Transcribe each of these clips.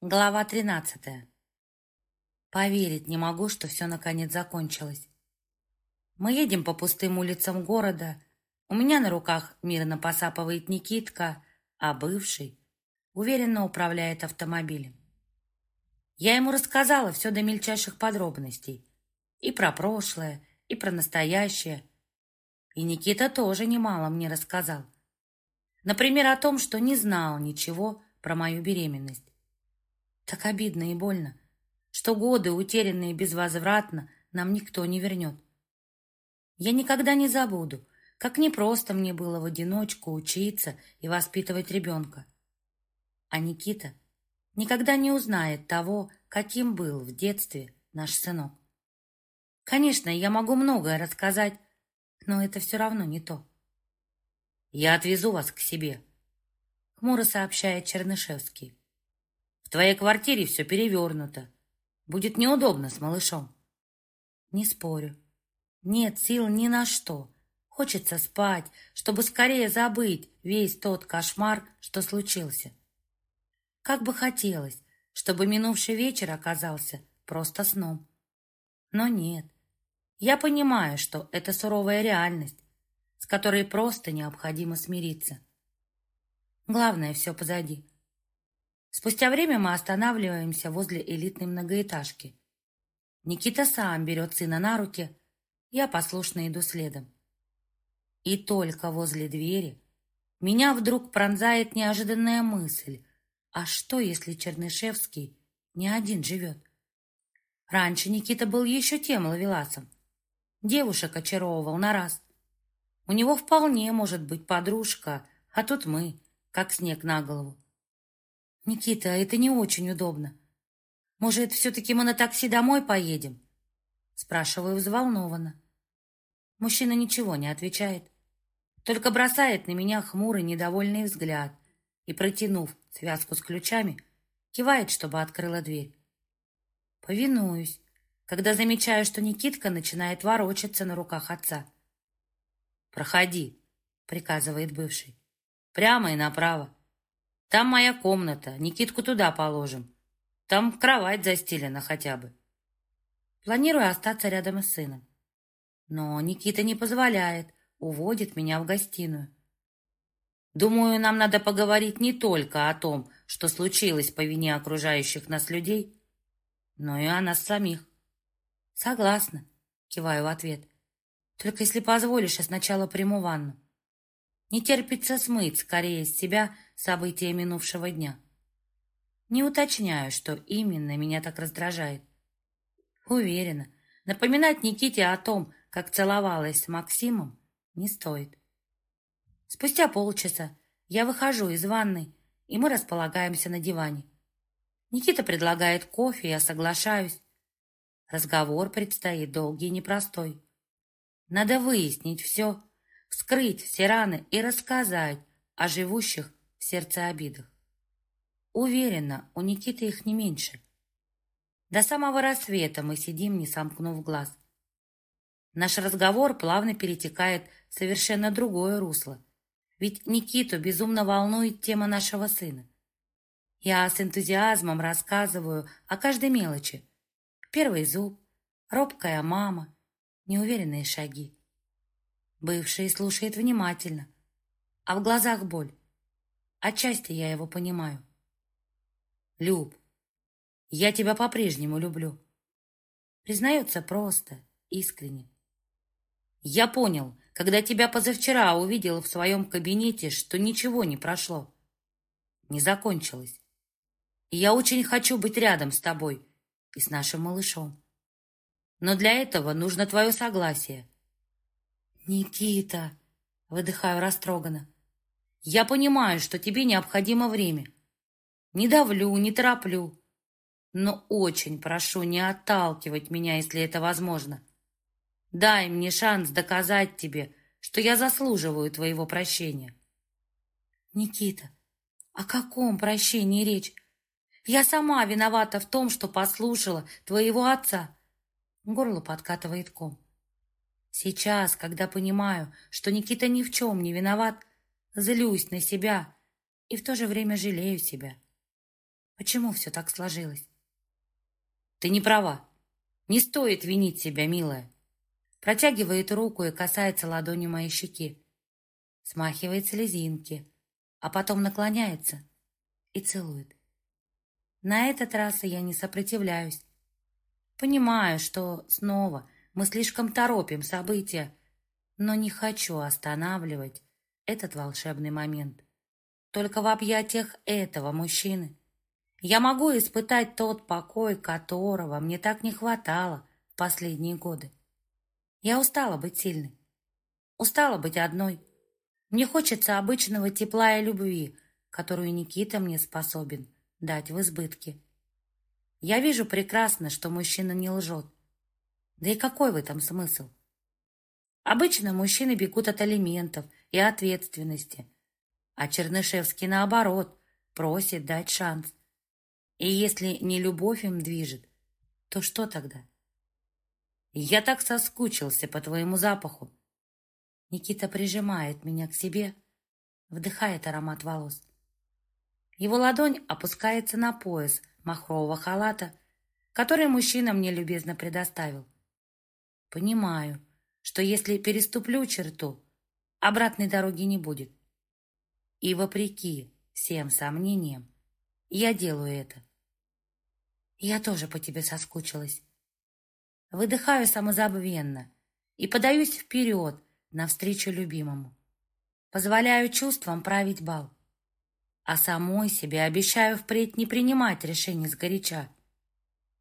Глава 13. Поверить не могу, что все наконец закончилось. Мы едем по пустым улицам города. У меня на руках мирно посапывает Никитка, а бывший уверенно управляет автомобилем. Я ему рассказала все до мельчайших подробностей. И про прошлое, и про настоящее. И Никита тоже немало мне рассказал. Например, о том, что не знал ничего про мою беременность Так обидно и больно, что годы, утерянные безвозвратно, нам никто не вернет. Я никогда не забуду, как непросто мне было в одиночку учиться и воспитывать ребенка. А Никита никогда не узнает того, каким был в детстве наш сынок. Конечно, я могу многое рассказать, но это все равно не то. «Я отвезу вас к себе», — хмуро сообщает Чернышевский. В твоей квартире все перевернуто. Будет неудобно с малышом. Не спорю. Нет сил ни на что. Хочется спать, чтобы скорее забыть весь тот кошмар, что случился. Как бы хотелось, чтобы минувший вечер оказался просто сном. Но нет. Я понимаю, что это суровая реальность, с которой просто необходимо смириться. Главное, все позади. Спустя время мы останавливаемся возле элитной многоэтажки. Никита сам берет сына на руки, я послушно иду следом. И только возле двери меня вдруг пронзает неожиданная мысль. А что, если Чернышевский не один живет? Раньше Никита был еще тем ловеласом. Девушек очаровывал на раз. У него вполне может быть подружка, а тут мы, как снег на голову. «Никита, это не очень удобно. Может, все-таки мы на такси домой поедем?» Спрашиваю взволнованно. Мужчина ничего не отвечает, только бросает на меня хмурый недовольный взгляд и, протянув связку с ключами, кивает, чтобы открыла дверь. Повинуюсь, когда замечаю, что Никитка начинает ворочаться на руках отца. «Проходи», — приказывает бывший, — «прямо и направо. Там моя комната, Никитку туда положим. Там кровать застелена хотя бы. Планирую остаться рядом с сыном. Но Никита не позволяет, уводит меня в гостиную. Думаю, нам надо поговорить не только о том, что случилось по вине окружающих нас людей, но и о нас самих. Согласна, киваю в ответ. Только если позволишь, я сначала приму ванну. Не терпится смыть скорее с себя события минувшего дня. Не уточняю, что именно меня так раздражает. Уверена, напоминать Никите о том, как целовалась с Максимом, не стоит. Спустя полчаса я выхожу из ванной, и мы располагаемся на диване. Никита предлагает кофе, я соглашаюсь. Разговор предстоит долгий и непростой. Надо выяснить все, Вскрыть все раны и рассказать о живущих в сердце обидах. Уверена, у Никиты их не меньше. До самого рассвета мы сидим, не сомкнув глаз. Наш разговор плавно перетекает в совершенно другое русло. Ведь Никиту безумно волнует тема нашего сына. Я с энтузиазмом рассказываю о каждой мелочи. Первый зуб, робкая мама, неуверенные шаги. Бывший слушает внимательно, а в глазах боль. Отчасти я его понимаю. Люб, я тебя по-прежнему люблю. Признается просто, искренне. Я понял, когда тебя позавчера увидел в своем кабинете, что ничего не прошло. Не закончилось. И я очень хочу быть рядом с тобой и с нашим малышом. Но для этого нужно твое согласие. «Никита!» — выдыхаю растроганно. «Я понимаю, что тебе необходимо время. Не давлю, не тороплю. Но очень прошу не отталкивать меня, если это возможно. Дай мне шанс доказать тебе, что я заслуживаю твоего прощения». «Никита, о каком прощении речь? Я сама виновата в том, что послушала твоего отца». Горло подкатывает ком. Сейчас, когда понимаю, что Никита ни в чем не виноват, злюсь на себя и в то же время жалею себя. Почему все так сложилось? Ты не права. Не стоит винить себя, милая. Протягивает руку и касается ладонью моей щеки. Смахивает слезинки, а потом наклоняется и целует. На этот раз я не сопротивляюсь. Понимаю, что снова – мы слишком торопим события, но не хочу останавливать этот волшебный момент. Только в объятиях этого мужчины я могу испытать тот покой, которого мне так не хватало в последние годы. Я устала быть сильной, устала быть одной. Мне хочется обычного тепла и любви, которую Никита мне способен дать в избытке. Я вижу прекрасно, что мужчина не лжет. Да и какой в этом смысл? Обычно мужчины бегут от алиментов и ответственности, а Чернышевский, наоборот, просит дать шанс. И если не любовь им движет, то что тогда? Я так соскучился по твоему запаху. Никита прижимает меня к себе, вдыхает аромат волос. Его ладонь опускается на пояс махрового халата, который мужчина мне любезно предоставил. понимаю, что если переступлю черту, обратной дороги не будет. И вопреки всем сомнениям, я делаю это. Я тоже по тебе соскучилась. Выдыхаю самозабвенно и подаюсь вперед, навстречу любимому. Позволяю чувствам править бал. А самой себе обещаю впредь не принимать решений сгоряча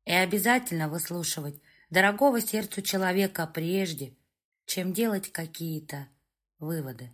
и обязательно выслушивать дорогого сердцу человека прежде, чем делать какие-то выводы.